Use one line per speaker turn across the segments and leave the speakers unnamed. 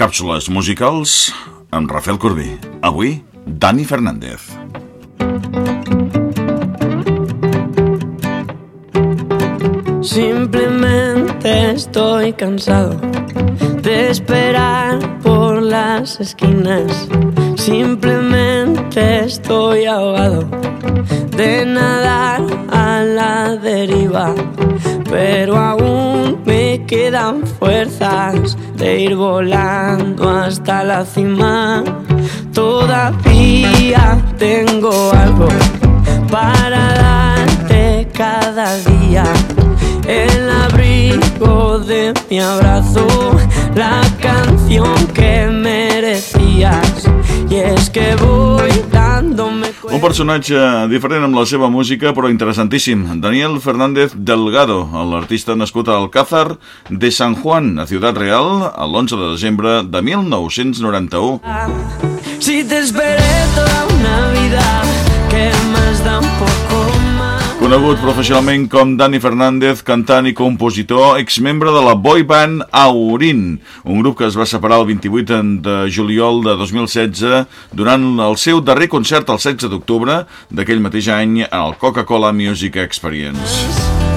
Càpsules musicals amb Rafael Corbí. Avui, Dani Fernández.
Simplemente estoy cansado de esperar por las esquinas. Simplemente estoy ahogado de nadar a la deriva. Pero aún quedan fuerzas de ir volando hasta la cima. Todavía tengo algo para darte cada día el abrigo de mi abrazo, la canción que merecías. Y es que voy
Un personatge diferent amb la seva música, però interessantíssim. Daniel Fernández Delgado, l'artista nascut a Alcázar de San Juan, a Ciutat Real, l'11 de desembre de 1991.
Si te esperé toda una vida, que más da un poco.
Conegut professionalment com Dani Fernández, cantant i compositor, exmembre de la boy band Aurin, un grup que es va separar el 28 de juliol de 2016 durant el seu darrer concert el 16 d'octubre d'aquell mateix any al Coca-Cola Music Experience.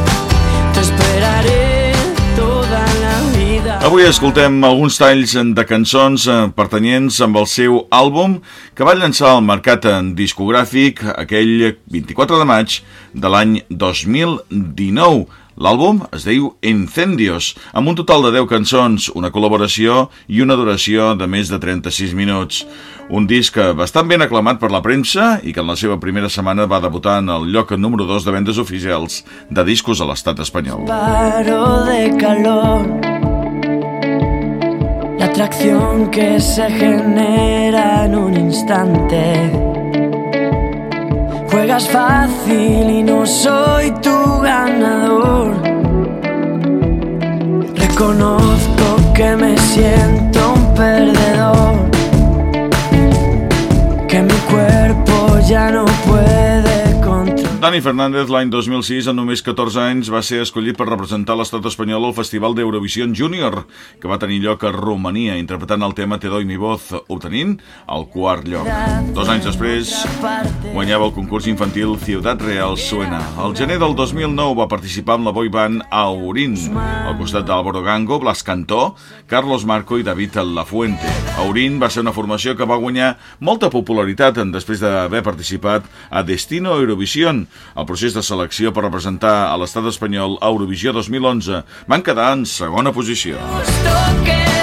Avui escoltem alguns talls de cançons eh, pertanyents amb el seu àlbum que va llançar al mercat en discogràfic aquell 24 de maig de l'any 2019. L'àlbum es diu Incendios, amb un total de 10 cançons, una col·laboració i una duració de més de 36 minuts. Un disc bastant ben aclamat per la premsa i que en la seva primera setmana va debutar en el lloc número 2 de vendes oficials de discos a l'estat espanyol.
Paro de calor. La atracción que se genera en un instante. Juegas fácil y no soy tu ganador. Reconozco que me siento un perdedor. Que mi cuerpo ya no.
Dani Fernández l'any 2006, amb només 14 anys, va ser escollit per representar l'estat espanyol al Festival d'Eurovisió Júnior, que va tenir lloc a Romania, interpretant el tema Te doy mi voz, obtenint el quart lloc. Dos anys després, guanyava el concurs infantil Ciutat Real Suena. Al gener del 2009 va participar amb la boy band Aurín, al costat d'Álvaro Gango, Blas Cantó, Carlos Marco i David Lafuente. Aurín va ser una formació que va guanyar molta popularitat en després d'haver participat a Destino Eurovision, el procés de selecció per representar a l'estat espanyol a Eurovisió 2011. Van quedar en segona posició.
gusto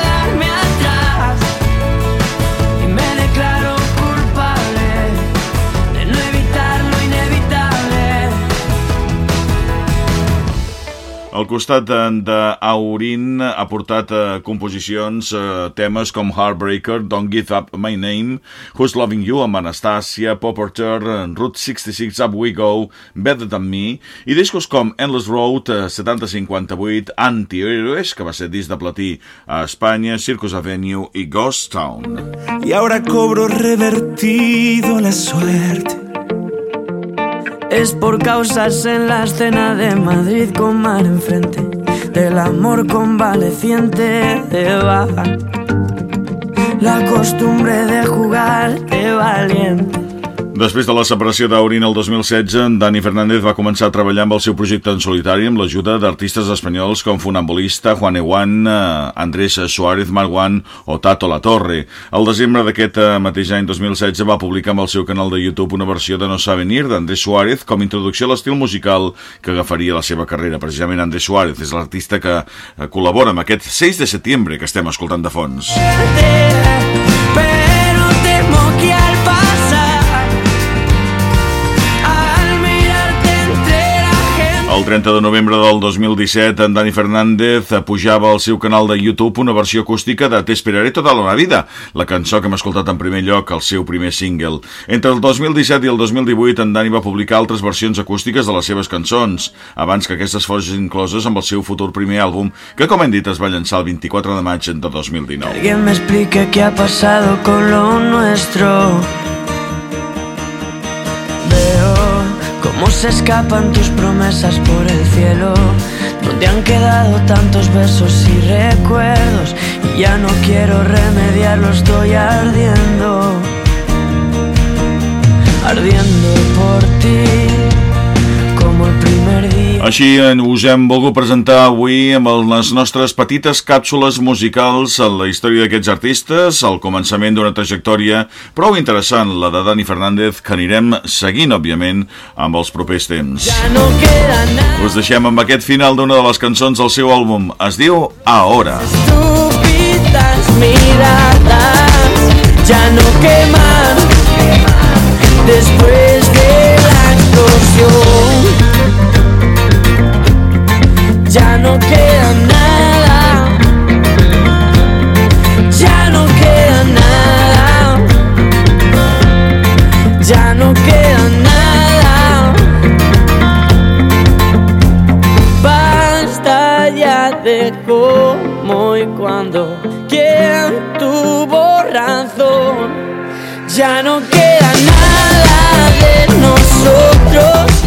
Al costat d'Aurin ha portat eh, composicions, eh, temes com Heartbreaker, Don't Give Up My Name, Who's Loving You amb Anastasia, Popperter, Route 66, Up We Go, Better Than Me, i discos com Endless Road, eh, 7058, Antihéroes, que va ser disc de platí a Espanya, Circus Avenue i Ghost Town.
Y ahora cobro revertido la suerte.
Es por causas en la escena de Madrid con mar enfrente, del amor convaleciente de baja. La costumbre de jugar de valiente.
Després de la separació d'Aurin el 2016, en Dani Fernández va començar a treballar amb el seu projecte en solitari amb l'ajuda d'artistes espanyols com Funambulista, Juan Ewan, eh, Andrés Suárez Marguan o Tato La Torre. Al desembre d'aquest eh, mateix any 2016 va publicar amb el seu canal de YouTube una versió de No sabe venir d'Andrés Suárez com introducció a l'estil musical que agafaria la seva carrera. Precisament Andrés Suárez és l'artista que eh, col·labora amb aquest 6 de setembre que estem escoltant de fons.
Pero temo
El 30 de novembre del 2017, en Dani Fernández pujava al seu canal de YouTube una versió acústica de Te esperaré tota la vida, la cançó que hem escoltat en primer lloc, el seu primer single. Entre el 2017 i el 2018, en Dani va publicar altres versions acústiques de les seves cançons, abans que aquestes fossin incloses amb el seu futur primer àlbum, que, com hem dit, es va llançar el 24 de maig de 2019.
Alguien me explique qué ha pasado con lo nuestro. Cómo se escapan tus promesas por el cielo. Donde han quedado tantos besos y recuerdos y ya no quiero remediarlo, estoy ardiendo, ardiendo por ti.
Així us hem volgut presentar avui amb les nostres petites càpsules musicals a la història d'aquests artistes, al començament d'una trajectòria prou interessant, la de Dani Fernández, que anirem seguint, òbviament, amb els propers temps. Ja no us deixem amb aquest final d'una de les cançons del seu àlbum. Es diu Ahora. Estúpidas de cómo y cuando, quién tuvo razón, ya no queda nada de nosotros,